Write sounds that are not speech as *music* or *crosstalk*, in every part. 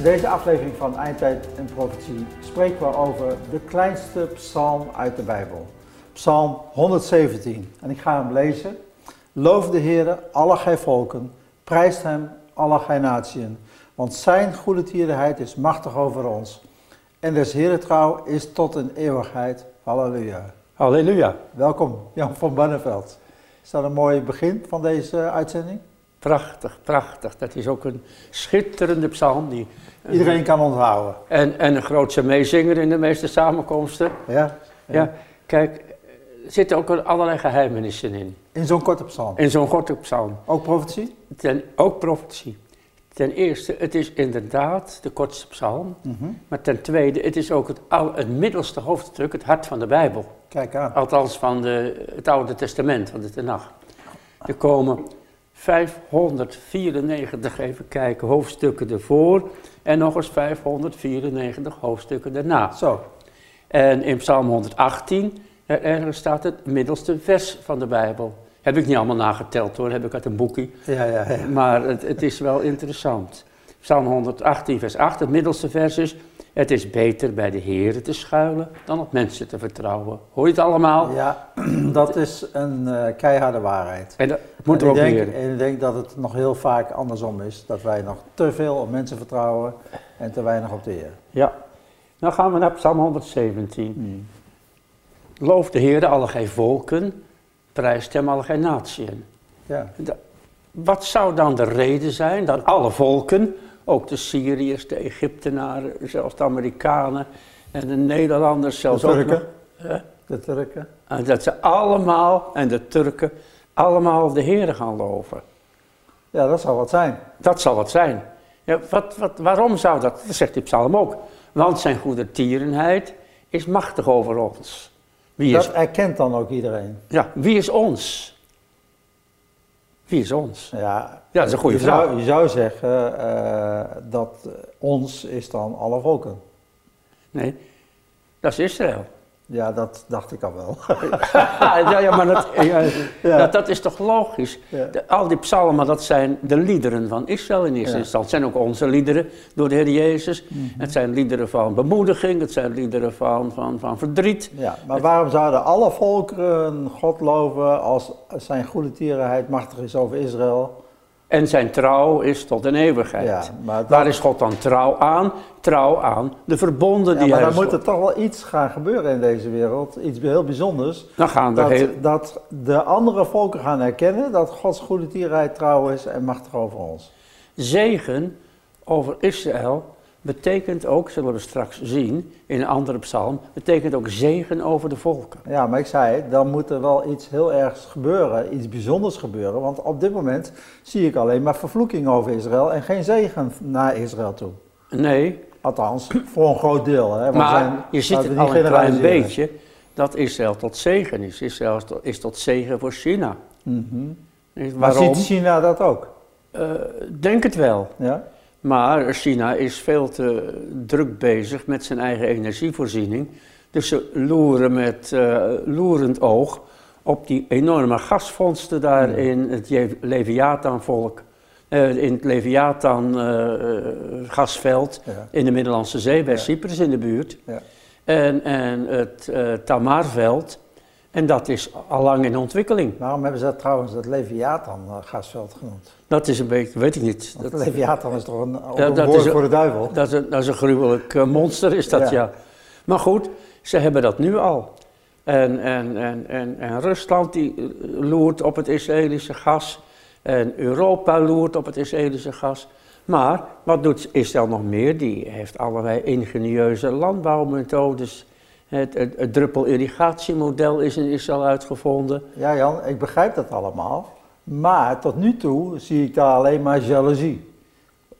In deze aflevering van Eindtijd en Profetie spreken we over de kleinste psalm uit de Bijbel. Psalm 117. En ik ga hem lezen. Loof de Heere, alle gij volken, prijst hem, alle gij natieën. Want zijn goede tierenheid is machtig over ons. En des Heere trouw is tot een eeuwigheid. Halleluja. Halleluja. Welkom, Jan van Banneveld. Is dat een mooi begin van deze uitzending? Prachtig, prachtig. Dat is ook een schitterende psalm. Die, Iedereen kan onthouden. en, en een grootse meezinger in de meeste samenkomsten. Ja? Ja, kijk, er zitten ook allerlei geheimenissen in. In zo'n korte psalm. In zo'n korte psalm. Ook profetie? Ten, ook profetie. Ten eerste, het is inderdaad de kortste psalm. Maar ten tweede, het is ook het, het middelste hoofdstuk, het hart van de Bijbel. Kijk aan. Althans van de, het Oude Testament, van de Tenach. Er komen 594, even kijken, hoofdstukken ervoor. En nog eens 594 hoofdstukken daarna. Zo. En in Psalm 118, er ergens staat het middelste vers van de Bijbel. Heb ik niet allemaal nageteld hoor, heb ik uit een boekje. Ja, ja, ja. Maar het, het is wel interessant. Psalm 118, vers 8, het middelste vers is... Het is beter bij de Heer te schuilen dan op mensen te vertrouwen. Hoor je het allemaal? Ja, *clears throat* dat is een eh, keiharde waarheid. En moeten we ook ik denk, leren. En ik denk dat het nog heel vaak andersom is. Dat wij nog te veel op mensen vertrouwen en te weinig op de Heer. Ja. Dan gaan we naar Psalm 117. Loof de Heer alle gij volken, prijst hem alle gij natieën. Ja. Wat zou dan de reden zijn dat alle volken, ook de Syriërs, de Egyptenaren, zelfs de Amerikanen en de Nederlanders, zelfs De ook Turken. nog, hè, De Turken. en dat ze allemaal, en de Turken, allemaal de Heer gaan loven. Ja, dat zou wat zijn. Dat zal het zijn. Ja, wat, wat, waarom zou dat? Dat zegt die psalm ook. Want zijn goede tierenheid is machtig over ons. Wie is, Dat erkent dan ook iedereen. ja, wie is ons? Wie is ons? Ja, Ja, dat is een goede je vraag. Zou, je zou zeggen eh, dat ons is dan alle volken. Nee, dat is Israël. Ja, dat dacht ik al wel. *laughs* ja, ja, maar dat, *laughs* ja, Ja. dat, dat is toch logisch? De- al die psalmen, dat zijn de liederen van Israël in eerste instantie. Het zijn ook onze liederen door de Heer Jezus. Mhm. Het zijn liederen van bemoediging, het zijn liederen van, van, van verdriet. Ja, maar waarom zouden alle volkeren God loven als zijn goede tierenheid machtig is over Israël? En zijn trouw is tot een eeuwigheid. Ja, maar Waar is God dan trouw aan? Trouw aan de verbonden Ja, die maar hij dan moet er toch wel iets gaan gebeuren in deze wereld. Iets heel bijzonders. Dan gaan Dat, heel... dat de andere volken gaan erkennen dat Gods goede tierheid trouw is en machtig over ons. Zegen over Israël betekent ook, zullen we straks zien in een andere psalm, betekent ook zegen over de volken. Ja, maar ik zei, dan moet er wel iets heel ergs gebeuren, iets bijzonders gebeuren. Want op dit moment zie ik alleen maar vervloeking over Israël en geen zegen naar Israël toe. Nee, Althans, voor een groot deel. Hè? Want maar zijn- je ziet het al een klein beetje dat Israël tot zegen is. Israël is tot, is tot zegen voor China. Mhm. Maar Waarom? ziet China dat ook? Eh, denk het wel. Ja? Maar China is veel te druk bezig met zijn eigen energievoorziening. Dus ze loeren met eh, loerend oog op die enorme gasvondsten daar in het Leviathan-volk. eh, in het Leviathan-gasveld Ja. in de Middellandse Zee, bij Ja. Cyprus in de buurt. Ja. En, en het eh Tamarveld. En dat is al lang in ontwikkeling. Waarom hebben ze dat trouwens het Leviathan eh, gasveld genoemd? Dat is een beetje, weet ik niet. Want Dat, Leviathan is toch een, Ja, dat woord is voor de duivel? Dat is, een, dat is een gruwelijk eh, monster, is dat Ja. ja. Maar goed, ze hebben dat nu al. En, en, en, en, en Rusland die eh, loert op het Israëlische gas. En Europa loert op het Israëlische gas. Maar wat doet Israël nog meer? Die heeft allerlei ingenieuze landbouwmethodes. Het, het, het druppelirrigatiemodel is in Israël uitgevonden. Ja Jan, ik begrijp dat allemaal. Maar tot nu toe zie ik daar alleen maar jaloezie.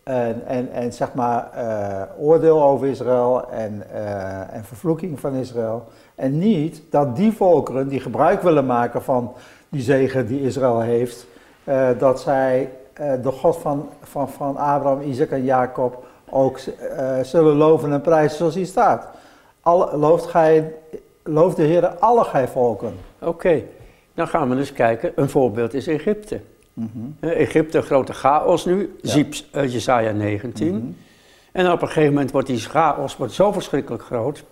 En, en, en zeg maar eh, oordeel over Israël en, eh, en vervloeking van Israël. En niet dat die volkeren die gebruik willen maken van die zegen die Israël heeft, eh, dat zij de God van, van, van Abraham, Isaac en Jacob ook zullen loven en prijzen zoals hier staat. Alle, looft, gij, looft de Heer alle gij volken. Oké, dan gaan we eens kijken. Een voorbeeld is Egypte. Eh, Egypte, grote chaos nu, Ja. Ziep, eh, Jesaja 19. Mhm. En op een gegeven moment wordt die chaos wordt zo verschrikkelijk groot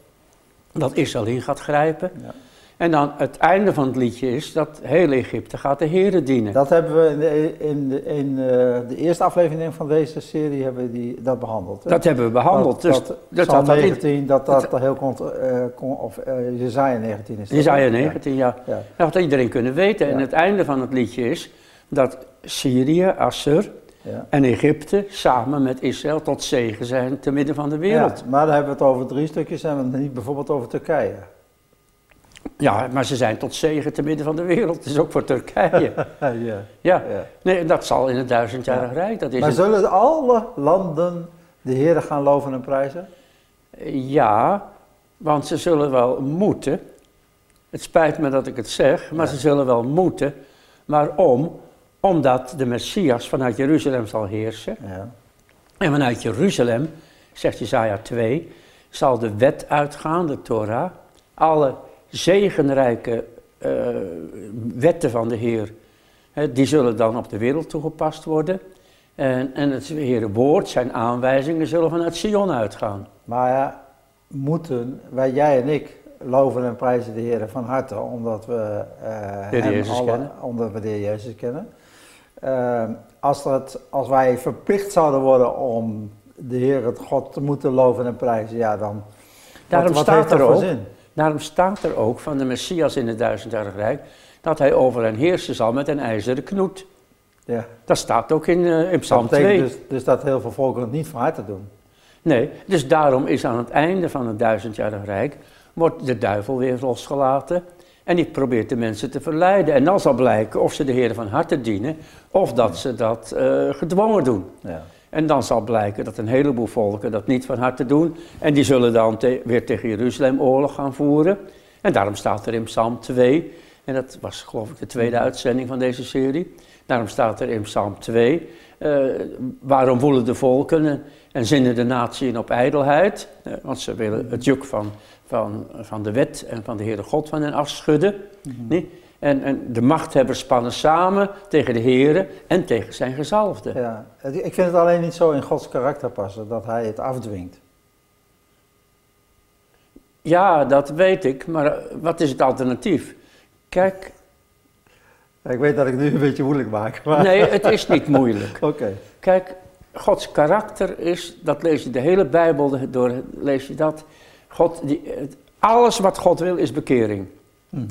dat Israël in gaat grijpen. Ja. En dan het einde van het liedje is dat heel Egypte gaat de Heren dienen. Dat hebben we in de, in de, in eh, de eerste aflevering van deze serie hebben we die, dat behandeld. hè? Dat hebben we behandeld. Dat, dus dat, dat Psalm had dat in- 19, dat dat heel kont, eh, kon, of uh, Jezaja 19 is. dat, Jezaja hè? 19, ja. Ja. Dat had iedereen kunnen weten. En het einde van het liedje is dat Syrië, Assur Ja. en Egypte samen met Israël tot zegen zijn te midden van de wereld. Ja, maar dan hebben we het over drie stukjes en niet bijvoorbeeld over Turkije. Ja, maar ze zijn tot zegen te midden van de wereld. Dat is ook voor Turkije. *laughs* ja. Ja, Ja. nee, dat zal in het duizendjarig rijk. Dat is Maar een- zullen alle landen de Heer gaan loven en prijzen? Ja, want ze zullen wel moeten. Het spijt me dat ik het zeg, maar Ja. ze zullen wel moeten. Waarom? Omdat de Messias vanuit Jeruzalem zal heersen. Ja. En vanuit Jeruzalem, zegt Jesaja 2, zal de wet uitgaan, de Torah. Alle zegenrijke eh, wetten van de Heer, hè, die zullen dan op de wereld toegepast worden. En, en het Heere woord, zijn aanwijzingen, zullen vanuit Sion uitgaan. Maar ja, moeten wij, jij en ik, loven en prijzen de Heer van harte, omdat we, Heer hem Jezus kennen. omdat we de Heer Jezus kennen. Eh, als, dat, als wij verplicht zouden worden om de Heer, het God, te moeten loven en prijzen, ja dan. Daarom wat, wat staat er ook, zin? Daarom staat er ook van de Messias in het duizendjarig rijk dat hij over hen heersen zal met een ijzeren knoet. Ja. Dat staat ook in, eh, in Psalm Dat betekent 2. dus, dus dat heel veel volken het niet van harte doen. Nee, dus daarom is aan het einde van het duizendjarig rijk, wordt de duivel weer losgelaten. En die probeert de mensen te verleiden. En dan zal blijken of ze de Heer van harte dienen, of dat ze dat eh, gedwongen doen. Ja. En dan zal blijken dat een heleboel volken dat niet van harte doen. En die zullen dan te- weer tegen Jeruzalem oorlog gaan voeren. En daarom staat er in Psalm 2, en dat was geloof ik de tweede uitzending van deze serie. Daarom staat er in Psalm 2, eh, waarom woelen de volken en, en zinnen de natieën op ijdelheid? Eh, want ze willen het juk van, van, van de wet en van de Heere God van hen afschudden. Nee? En, en de machthebbers spannen samen tegen de Heere en tegen zijn gezalfde. Ja. Ik vind het alleen niet zo in Gods karakter passen dat hij het afdwingt. Ja, dat weet ik, maar eh, wat is het alternatief? Kijk, Ik weet dat ik nu een beetje moeilijk maak. Maar... nee, het is niet moeilijk. *laughs* Oké. Kijk, Gods karakter is, dat lees je de hele Bijbel door, lees je dat. God, die, alles wat God wil is bekering. Mhm.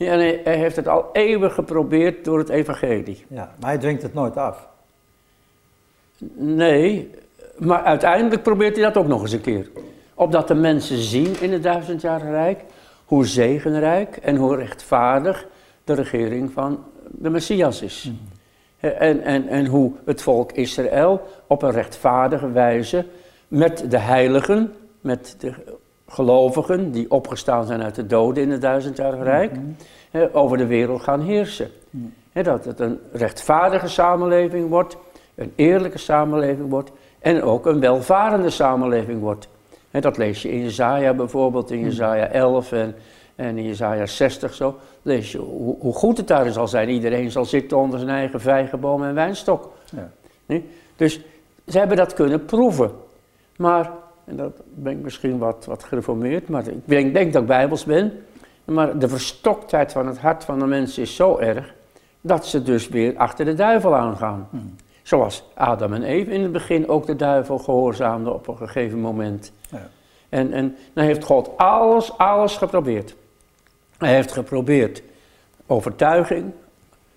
Ja, en hij, hij heeft het al eeuwen geprobeerd door het evangelie. Ja, maar hij dwingt het nooit af. Nee, maar uiteindelijk probeert hij dat ook nog eens een keer. Opdat de mensen zien in het duizendjarige rijk hoe zegenrijk en hoe rechtvaardig de regering van de Messias is. En, en, en hoe het volk Israël op een rechtvaardige wijze met de heiligen, met de gelovigen die opgestaan zijn uit de doden in het duizendjarige rijk, hè, over de wereld gaan heersen. Hè, dat het een rechtvaardige samenleving wordt, een eerlijke samenleving wordt en ook een welvarende samenleving wordt. Dat lees je in Jezaja bijvoorbeeld, in Jezaja 11 en, en in Jezaja 60 zo. Lees je hoe, hoe goed het daar zal zijn. Iedereen zal zitten onder zijn eigen vijgenboom en wijnstok. Ja. Nee? Dus ze hebben dat kunnen proeven. Maar, en dat ben ik misschien wat, wat gereformeerd, maar ik denk, denk dat ik bijbels ben. Maar de verstoktheid van het hart van de mensen is zo erg, dat ze dus weer achter de duivel aangaan. Zoals Adam en Eve in het begin ook de duivel gehoorzaamden op een gegeven moment. Ja. En, en dan heeft God alles, alles geprobeerd. Hij heeft geprobeerd overtuiging.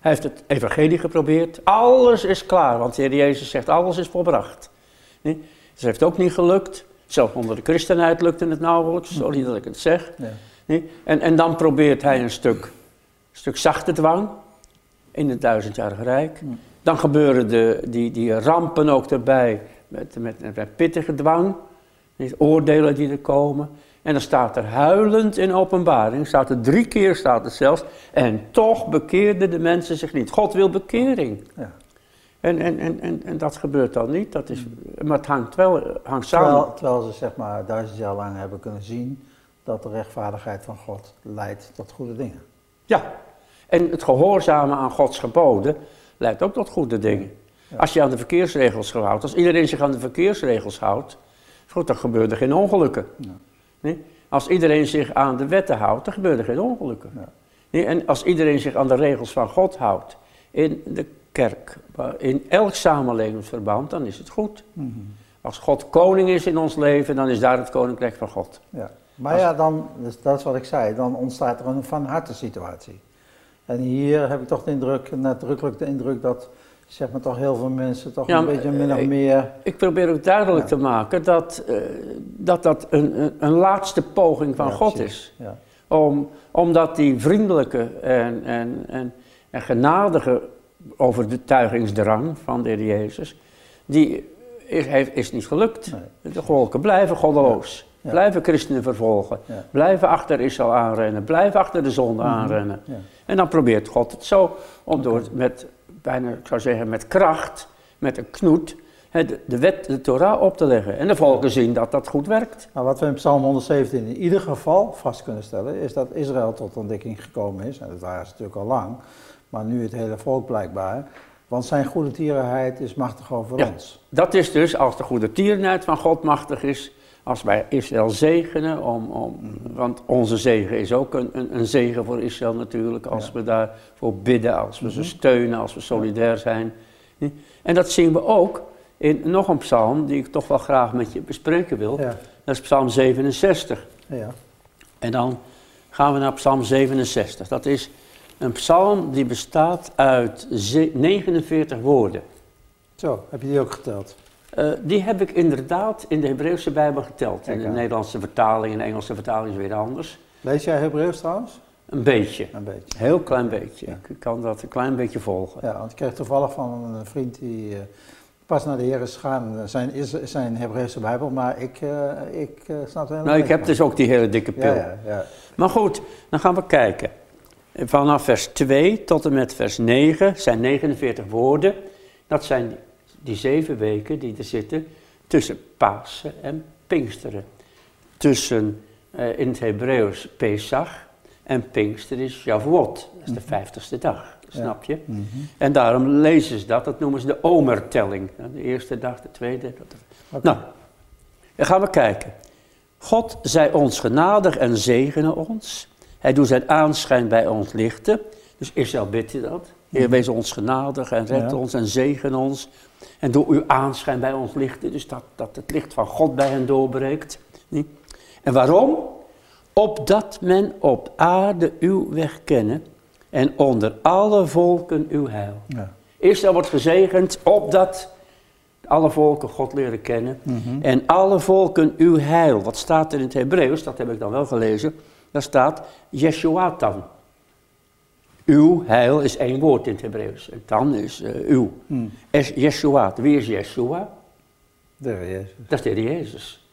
Hij heeft het evangelie geprobeerd. Alles is klaar, want de Heer Jezus zegt alles is volbracht. Nee? Dus het heeft ook niet gelukt. Zelfs onder de christenheid lukte het nauwelijks, sorry dat ik het zeg. Ja. Nee? En, en dan probeert hij een stuk, stuk zachte dwang in het duizendjarige rijk. Dan gebeuren de, die, die rampen ook erbij met, met, met pittige dwang. Die oordelen die er komen. En dan staat er huilend in openbaring, staat er drie keer staat het zelfs. En toch bekeerden de mensen zich niet. God wil bekering. Ja. En, en, en, en, en dat gebeurt dan niet. Dat is, maar het hangt wel hangt samen. Terwijl, terwijl ze zeg maar duizend jaar lang hebben kunnen zien dat de rechtvaardigheid van God leidt tot goede dingen. Ja, en het gehoorzamen aan Gods geboden leidt ook tot goede dingen. Als je aan de verkeersregels houdt, als iedereen zich aan de verkeersregels houdt, goed, dan gebeuren er geen ongelukken. Nee? Als iedereen zich aan de wetten houdt, dan gebeuren er geen ongelukken. Nee? En als iedereen zich aan de regels van God houdt, in de kerk, in elk samenlevingsverband, dan is het goed. Mhm. Als God koning is in ons leven, dan is daar het koninkrijk van God. Ja. Maar ja, dan, dus dat is wat ik zei, dan ontstaat er een van harte situatie. En hier heb ik toch de indruk, nadrukkelijk de indruk dat zeg maar toch heel veel mensen toch Ja, een beetje min of ik- meer... Ik probeer ook duidelijk Ja. te maken dat eh, dat, dat een, een, laatste poging van Ja, God precies. is. Ja. Om, omdat die vriendelijke en, en, en, en genadige overtuigingsdrang van de Heer Jezus, die is, heeft, is niet gelukt. De volken blijven goddeloos, Ja. blijven christenen vervolgen, Ja. blijven achter Israël aanrennen, blijven achter de zonde aanrennen. Ja. En dan probeert God het zo om door met, bijna, ik zou zeggen, met kracht, met een knoet, de, de wet, de Torah op te leggen. En de volken zien dat dat goed werkt. Nou, wat we in Psalm 117 in ieder geval vast kunnen stellen, is dat Israël tot ontdekking gekomen is. En dat waren ze natuurlijk al lang, maar nu het hele volk blijkbaar. Want zijn goede tierenheid is machtig over Ja. ons. Dat is dus als de goede tierenheid van God machtig is, als wij Israël zegenen, om, om, want onze zegen is ook een, een, een zegen voor Israël natuurlijk, als Ja. we daarvoor bidden, als we ze Mhm. steunen, als we solidair zijn. En dat zien we ook in nog een psalm die ik toch wel graag met je bespreken wil. Ja, Dat is psalm 67. ja. En dan gaan we naar psalm 67. Dat is een psalm die bestaat uit ze- 49 woorden. Zo, heb je die ook geteld? Eh, die heb ik inderdaad in de Hebreeuwse Bijbel geteld. In de. Nederlandse vertaling en de Engelse vertaling is weer anders. Lees jij Hebreeuws trouwens? Een beetje. Een beetje. Heel klein beetje. Ja. Ik kan dat een klein beetje volgen. Ja, want ik kreeg toevallig van een vriend die eh, pas naar de Heer is gegaan, eh, zijn, is, zijn Hebreeuwse Bijbel, maar ik, ik snap er helemaal Nou, ik heb van. dus ook die hele dikke pil. Ja, ja. Maar goed, dan gaan we kijken. Vanaf vers 2 tot en met vers 9 zijn 49 woorden. Dat zijn die, zeven weken die er zitten tussen Pasen en Pinksteren. Tussen eh, in het Hebreeuws Pesach en Pinkster is Shavuot. Dat is de vijftigste dag, snap je? Mhm. En daarom lezen ze dat, dat noemen ze de omertelling. De eerste dag, de tweede. Nou, dan gaan we kijken. God zij ons genadig en zegene ons. Hij doet zijn aanschijn bij ons lichten. Dus Israël bidt je dat. Heer, wees ons genadig en red Ja. ons en zegen ons. En doe uw aanschijn bij ons lichten. Dus dat, dat het licht van God bij hen doorbreekt. En waarom? Opdat men op aarde uw weg kennen. En onder alle volken uw heil. Ja. Israël wordt gezegend opdat alle volken God leren kennen. Mhm. En alle volken uw heil. Wat staat er in het Hebreeuws? Dat heb ik dan wel gelezen. Daar staat Yeshuatan. Uw heil is één woord in het Hebreeuws. Dan is eh, uw. Hm. Es Yeshuat. Wie is Yeshua? De Heer Jezus. Dat is de Heer Jezus.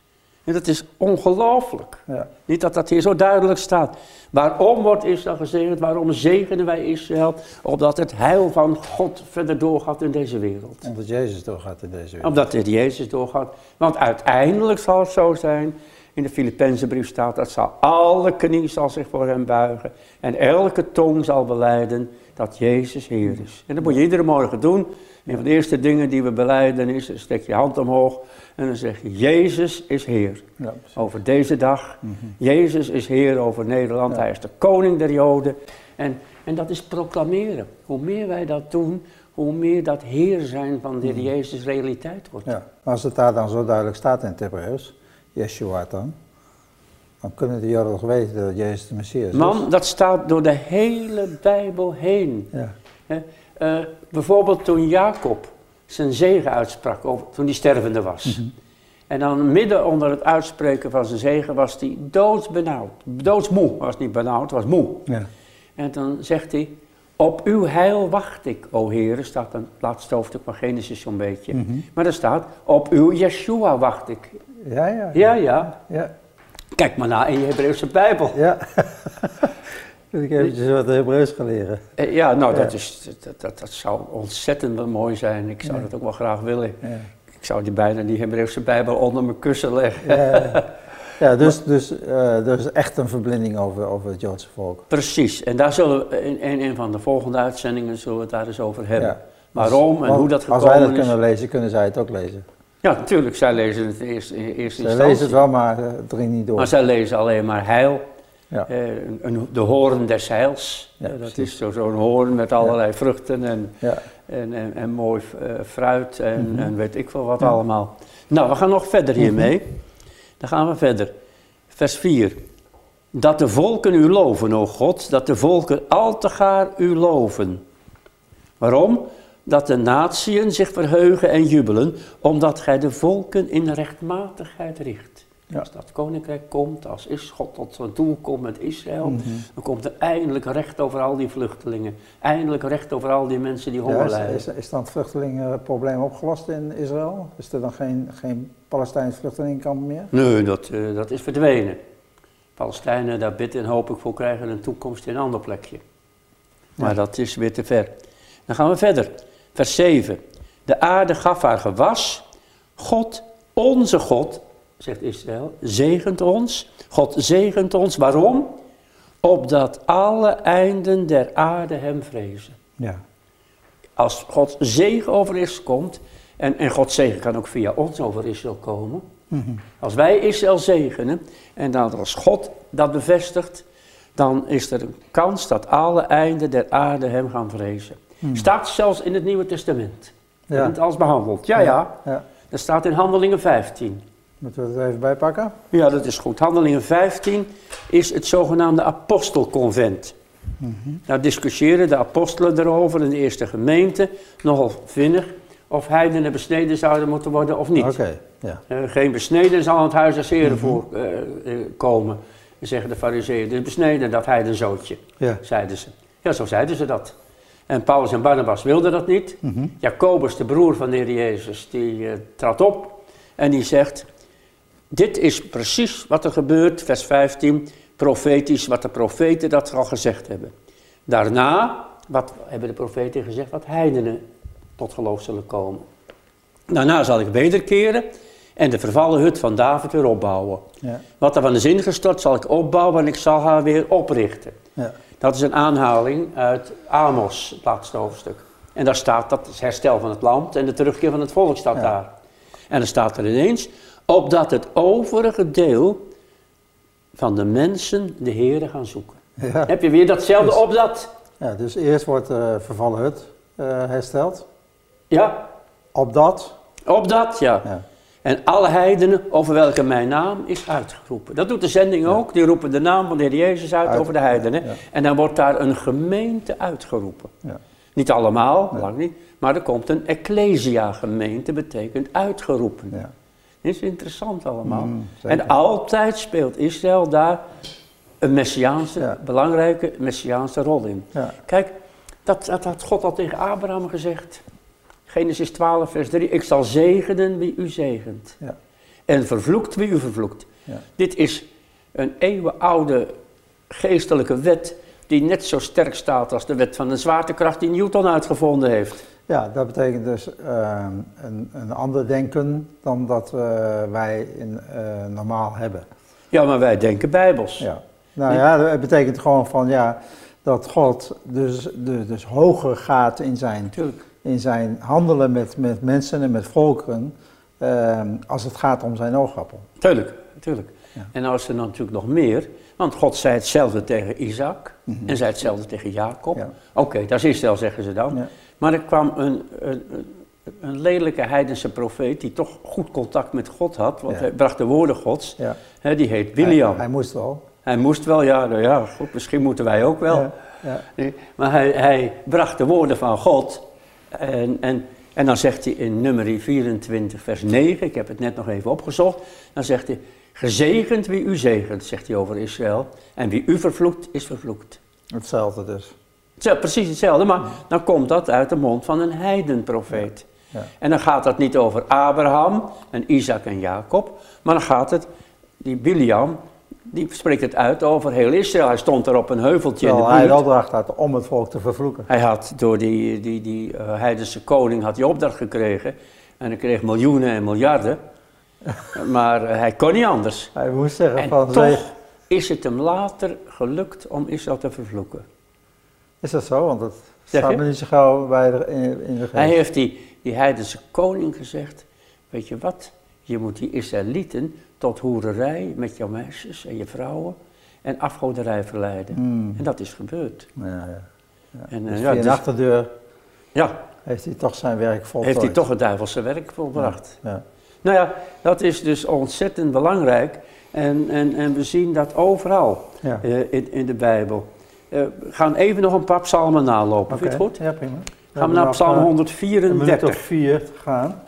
En dat is ongelooflijk. Ja. Niet dat dat hier zo duidelijk staat. Waarom wordt Israël gezegend? Waarom zegenen wij Israël? Opdat het heil van God verder doorgaat in deze wereld. Omdat Jezus doorgaat in deze wereld. Omdat dit Jezus doorgaat. Want uiteindelijk zal het zo zijn, in de Filipijnse brief staat, dat zal alle knie zal zich voor hem buigen. En elke tong zal beleiden dat Jezus Heer is. En dat moet je iedere morgen doen. Een van de eerste dingen die we beleiden is, dan steek je hand omhoog en dan zeg je, Jezus is Heer. Ja. Over deze dag. Mhm. Jezus is Heer over Nederland. Ja. Hij is de koning der Joden. En, en dat is proclameren. Hoe meer wij dat doen, hoe meer dat Heer zijn van de Heer Jezus realiteit wordt. Ja. Als het daar dan zo duidelijk staat in het Hebreeuws, Yeshua dan, dan kunnen de Joden toch weten dat Jezus de Messias is. Man, dat staat door de hele Bijbel heen. Ja. Eh, bijvoorbeeld toen Jacob zijn zegen uitsprak, over, toen hij stervende was. Mhm. En dan midden onder het uitspreken van zijn zegen was hij doodsbenauwd. Doodsmoe, was niet benauwd, was moe. Ja. En dan zegt hij, op uw heil wacht ik, o Heer. staat dan het laatste hoofdstuk van Genesis zo'n beetje. Mhm. Maar er staat, op uw Yeshua wacht ik. Ja, ja. Ja, ja. Ja. Kijk maar na in je Hebreeuwse Bijbel. ja. *laughs* Ik eventjes wat Hebreeuws gaan leren. Eh, Ja, nou, Ja. Dat, is, dat, dat, dat zou ontzettend mooi zijn. Ik zou Ja. dat ook wel graag willen. Ja. Ik zou die bijna die Hebreeuwse Bijbel onder mijn kussen leggen. Ja, ja *laughs* dus, dus eh, er is echt een verblinding over, over het Joodse volk. Precies. En daar zullen we in, in een van de volgende uitzendingen zullen we het daar eens over hebben. Waarom en Want hoe dat Als wij gekomen dat is. kunnen lezen, kunnen zij het ook lezen. Ja, natuurlijk, zij lezen het eerst in eerste Ze instantie. lezen het wel, maar het dringt niet door. Maar zij lezen alleen maar heil, Ja. eh, een, een- de hoorn des heils. Ja, Eh, dat precies. is zo- zo'n hoorn met allerlei vruchten en, Ja. en, en, en mooi fruit en, Mhm. en weet ik veel wat. Mhm. allemaal. Nou, we gaan nog verder hiermee. Dan gaan we verder. Vers 4. Dat de volken u loven, o God, dat de volken al te gaar u loven. Waarom? Dat de natieën zich verheugen en jubelen, omdat gij de volken in rechtmatigheid richt. Ja. Als dat koninkrijk komt, als is God tot zijn doel komt met Israël, Mhm. dan komt er eindelijk recht over al die vluchtelingen. Eindelijk recht over al die mensen die honger Ja, is, lijden. is, is dan het vluchtelingenprobleem opgelost in Israël? Is er dan geen, geen Palestijns vluchtelingenkamp meer? Nee, dat, eh, dat is verdwenen. Palestijnen, daar bid en hoop ik voor, krijgen een toekomst in een ander plekje. Maar Ja. dat is weer te ver. Dan gaan we verder. Vers 7. De aarde gaf haar gewas. God, onze God, zegt Israël, zegent ons. God zegent ons. Waarom? Opdat alle einden der aarde hem vrezen. Ja. Als God zegen over Israël komt, en, en God zegen kan ook via ons over Israël komen. Mhm. Als wij Israël zegenen en dan als God dat bevestigt, dan is er een kans dat alle einden der aarde hem gaan vrezen. Hmm. Staat zelfs in het Nieuwe Testament. Ja. Het als behandeld. Ja, ja. ja. Dat staat in Handelingen 15. Moeten we het even bijpakken? Ja, dat is goed. Handelingen 15 is het zogenaamde apostelconvent. Mhm. Nou discussiëren de apostelen erover in de eerste gemeente nogal vinnig of heidenen besneden zouden moeten worden of niet. Oké, ja. Eh, geen besneden zal aan het huis des heren Mhm. voor eh, eh, komen, zeggen de fariseeën. Dus besneden, dat heidenzootje, Ja. zeiden ze. Ja, zo zeiden ze dat. En Paulus en Barnabas wilden dat niet. Mhm. Jacobus, de broer van de Heer Jezus, die eh, trad op en die zegt... Dit is precies wat er gebeurt, vers 15, profetisch, wat de profeten dat al gezegd hebben. Daarna, wat hebben de profeten gezegd, wat heidenen tot geloof zullen komen. Daarna zal ik wederkeren en de vervallen hut van David weer opbouwen. Ja. Wat er van is ingestort zal ik opbouwen en ik zal haar weer oprichten. Ja. Dat is een aanhaling uit Amos, het laatste hoofdstuk. En daar staat dat het herstel van het land en de terugkeer van het volk staat Ja. daar. En dan staat er ineens, opdat het overige deel van de mensen de Heeren gaan zoeken. Ja. Heb je weer datzelfde Dus- opdat? ja, dus eerst wordt de vervallen hut eh, hersteld. Ja, Opdat. opdat, ja. Ja. En alle heidenen over welke mijn naam is uitgeroepen. Dat doet de zending ook. Die roepen de naam van de Heer Jezus uit, Uit- over de heidenen. ja. En dan wordt daar een gemeente uitgeroepen. Ja. Niet allemaal, Nee. lang niet. Maar er komt een ecclesia gemeente, betekent uitgeroepen. Ja. Is interessant allemaal. Mm, en altijd speelt Israël daar een messiaanse, belangrijke messiaanse rol in. Ja. Kijk, dat, dat had God al tegen Abraham gezegd. Genesis 12, vers 3. Ik zal zegenen wie u zegent. Ja. En vervloekt wie u vervloekt. Ja. Dit is een eeuwenoude geestelijke wet die net zo sterk staat als de wet van de zwaartekracht die Newton uitgevonden heeft. Ja, dat betekent dus ehm, een, een ander denken dan dat we, wij in, eh, normaal hebben. Ja, maar wij denken bijbels. Ja. Nou ja, dat betekent gewoon van ja, dat God dus, dus, dus hoger gaat in zijn, Natuurlijk. In zijn handelen met, met mensen en met volkeren ehm, als het gaat om zijn oogappel. Tuurlijk, tuurlijk. Ja. En nou is er natuurlijk nog meer, want God zei hetzelfde tegen Isaac Mhm. en zei hetzelfde tegen Jacob. Ja. Oké, dat is Israël, zeggen ze dan. Ja. Maar er kwam een, een, een, lelijke heidense profeet die toch goed contact met God had, want hij bracht de woorden Gods. Ja. Hè, die heet William. Hij, hij moest wel. Hij moest wel, ja, nou ja, goed, misschien moeten wij ook wel. Nee, Maar hij, hij bracht de woorden van God. En, en, en dan zegt hij in nummer 24, vers 9, ik heb het net nog even opgezocht. Dan zegt hij, gezegend wie u zegent, zegt hij over Israël. En wie u vervloekt, is vervloekt. Hetzelfde dus. Precies hetzelfde, maar dan komt dat uit de mond van een heidenprofeet. Ja. En dan gaat dat niet over Abraham en Isaac en Jacob, maar dan gaat het, die Biliam, die spreekt het uit over heel Israël. Hij stond er op een heuveltje in de Terwijl hij buurt. de opdracht had om het volk te vervloeken. Hij had door die, die, die eh, heidense koning had hij opdracht gekregen. En hij kreeg miljoenen en miljarden. *laughs* maar eh, hij kon niet anders. Hij moest zeggen En van toch is het hem later gelukt om Israël te vervloeken. Is dat zo? Want dat staat me niet zo gauw bij de, in, in de geest. Hij heeft die, die heidense koning gezegd, weet je wat, je moet die Israëlieten tot hoererij met jouw meisjes en je vrouwen en afgoderij verleiden. Hmm. En dat is gebeurd. Ja, ja. En, eh, Dus ja, een dus- achterdeur ja, heeft hij toch zijn werk voltooid. heeft hij toch het duivelse werk volbracht. Ja. Nou ja, dat is dus ontzettend belangrijk. En, en, en we zien dat overal Ja. eh, in, in de Bijbel. We gaan even nog een paar psalmen nalopen, vind je het goed? Ja, prima. We Gaan we hebben naar psalm eh, Een minuut of 134. vier gaan.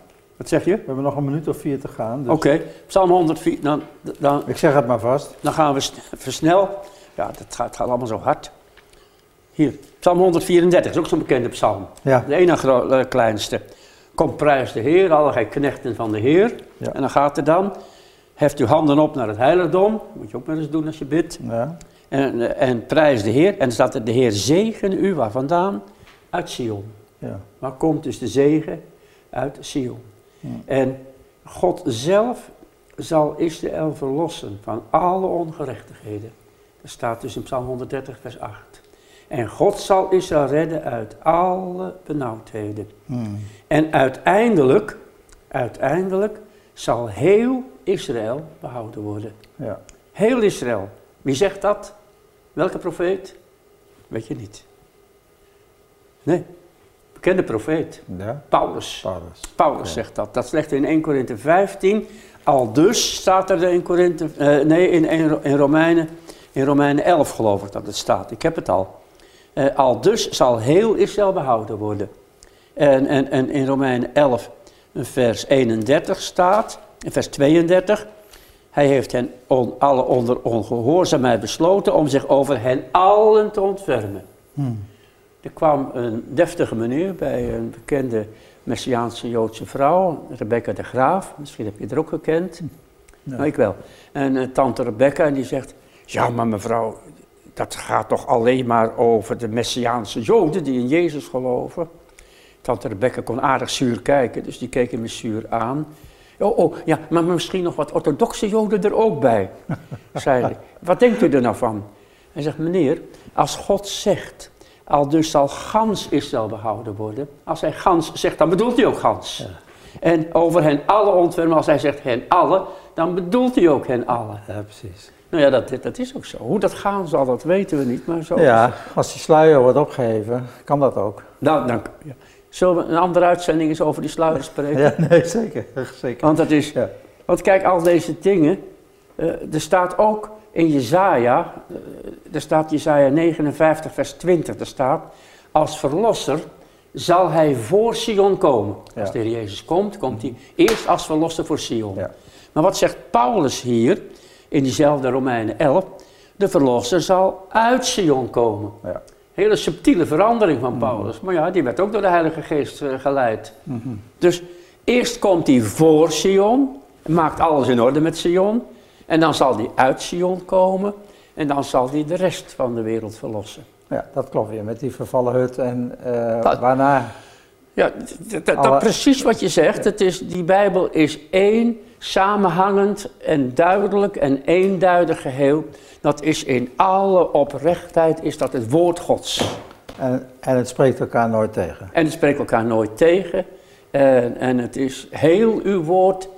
Wat zeg je? We hebben nog een minuut of vier te gaan. Dus Oké, psalm 104, dan, dan, Ik zeg het maar vast. dan gaan we sn- versnel. Ja, dat gaat, het gaat allemaal zo hard. Hier, psalm 134, is ook zo'n bekende psalm. Ja. De ene eh, kleinste. Kom prijs de Heer, alle gij knechten van de Heer. Ja. En dan gaat het dan. Heft uw handen op naar het heiligdom. Moet je ook maar eens doen als je bidt. ja. En, eh, en prijs de Heer. En dan staat er de Heer zegen u. Waar vandaan? Uit Sion. ja. Waar komt dus de zegen? Uit Sion. Ja. En God zelf zal Israël verlossen van alle ongerechtigheden. Dat staat dus in Psalm 130, vers 8. En God zal Israël redden uit alle benauwdheden. Hmm. En uiteindelijk, uiteindelijk zal heel Israël behouden worden. ja. Heel Israël. Wie zegt dat? Welke profeet? Weet je niet. Nee, bekende profeet. Ja. Paulus. Paulus. Paulus Ja. zegt dat. Dat slecht in 1 Korinthe 15. Al dus staat er in Korinthe, eh, nee, in, in, in, Romeinen, in Romeinen 11 geloof ik dat het staat. Ik heb het al. Eh, al dus zal heel Israël behouden worden. En, en, en in Romeinen 11, vers 31 staat, in vers 32. Hij heeft hen on, alle onder ongehoorzaamheid besloten om zich over hen allen te ontfermen. Hmm. Er kwam een deftige meneer bij een bekende Messiaanse Joodse vrouw, Rebecca de Graaf. Misschien heb je er ook gekend. Ja. Nou, ik wel. En eh, tante Rebecca en die zegt, ja maar mevrouw, dat gaat toch alleen maar over de Messiaanse Joden die in Jezus geloven. Tante Rebecca kon aardig zuur kijken, dus die keek hem zuur aan. Oh, oh, ja, maar misschien nog wat orthodoxe Joden er ook bij, *laughs* zei hij. Wat denkt u er nou van? Hij zegt, meneer, als God zegt, al dus zal gans Israël behouden worden. Als hij gans zegt, dan bedoelt hij ook gans. En over hen alle ontfermen, als hij zegt hen alle, dan bedoelt hij ook hen alle. Ja, precies. Nou ja, dat, dat is ook zo. Hoe dat gaan zal, dat weten we niet, maar zo. Ja, als die sluier wordt opgeheven, kan dat ook. Nou, dan, ja. Zullen we een andere uitzending eens over die sluier spreken? Ja, nee, zeker. *laughs* zeker. Want dat is, Ja. want kijk, al deze dingen, eh, er staat ook in Jezaja, eh, er staat Jezaja 59 vers 20, er staat, als verlosser zal hij voor Sion komen. Ja. Als de Heer Jezus komt, komt hij eerst als verlosser voor Sion. Ja. Maar wat zegt Paulus hier, in diezelfde Romeinen 11, de verlosser zal uit Sion komen. Ja. Hele subtiele verandering van Paulus. Maar ja, die werd ook door de Heilige Geest eh, geleid. Mhm. Dus eerst komt hij voor Sion, maakt alles in orde met Sion. En dan zal hij uit Sion komen. En dan zal hij de rest van de wereld verlossen. ja, dat klopt weer. Met die vervallen hut en eh, Dat- waarna. Ja, dat Alle- precies wat je zegt. Het is, die Bijbel is één samenhangend en duidelijk en eenduidig geheel. Dat is in alle oprechtheid is dat het woord Gods. En, en het spreekt elkaar nooit tegen. En het spreekt elkaar nooit tegen. En, en het is heel uw woord,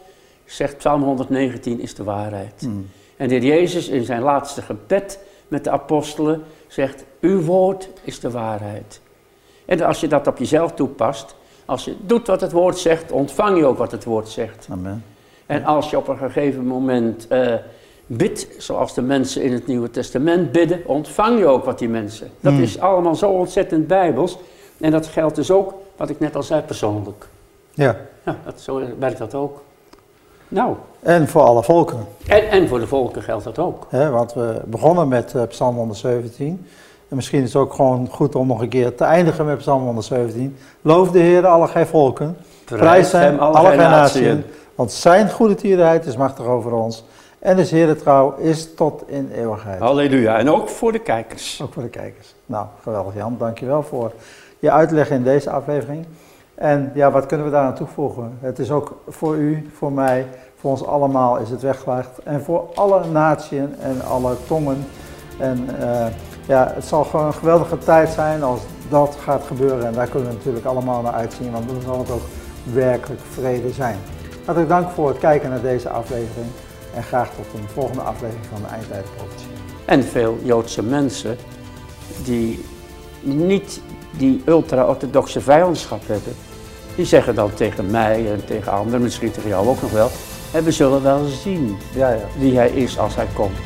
zegt Psalm 119, is de waarheid. Hmm. En de Heer Jezus in zijn laatste gebed met de apostelen zegt, uw woord is de waarheid. En als je dat op jezelf toepast, als je doet wat het woord zegt, ontvang je ook wat het woord zegt. Amen. En als je op een gegeven moment eh, bidt, zoals de mensen in het Nieuwe Testament bidden, ontvang je ook wat die mensen. Dat Hmm. is allemaal zo ontzettend bijbels. En dat geldt dus ook, wat ik net al zei, persoonlijk. Ja. Ja, dat, zo werkt dat ook. Nou, En voor alle volken. en, en voor de volken geldt dat ook. Want we begonnen met eh, Psalm 117. En misschien is het ook gewoon goed om nog een keer te eindigen met Psalm 117. Loof de Heer, alle gij volken. Prijs hem, alle gij natieën. Want zijn goede tierenheid is machtig over ons. En de Heer trouw is tot in eeuwigheid. Halleluja. En ook voor de kijkers. Ook voor de kijkers. Nou, geweldig Jan. Dankjewel voor je uitleg in deze aflevering. En ja, wat kunnen we daaraan toevoegen? Het is ook voor u, voor mij, voor ons allemaal is het weggelegd. En voor alle naties en alle tongen. En eh, ja, het zal gewoon een geweldige tijd zijn als dat gaat gebeuren. En daar kunnen we natuurlijk allemaal naar uitzien, want dan zal het ook werkelijk vrede zijn. Hartelijk dank voor het kijken naar deze aflevering en graag tot een volgende aflevering van de Eindtijdenprofetie. En veel Joodse mensen die niet die ultra-orthodoxe vijandschap hebben, die zeggen dan tegen mij en tegen anderen, misschien tegen jou ook nog wel, en we zullen wel zien Ja, ja. wie hij is als hij komt.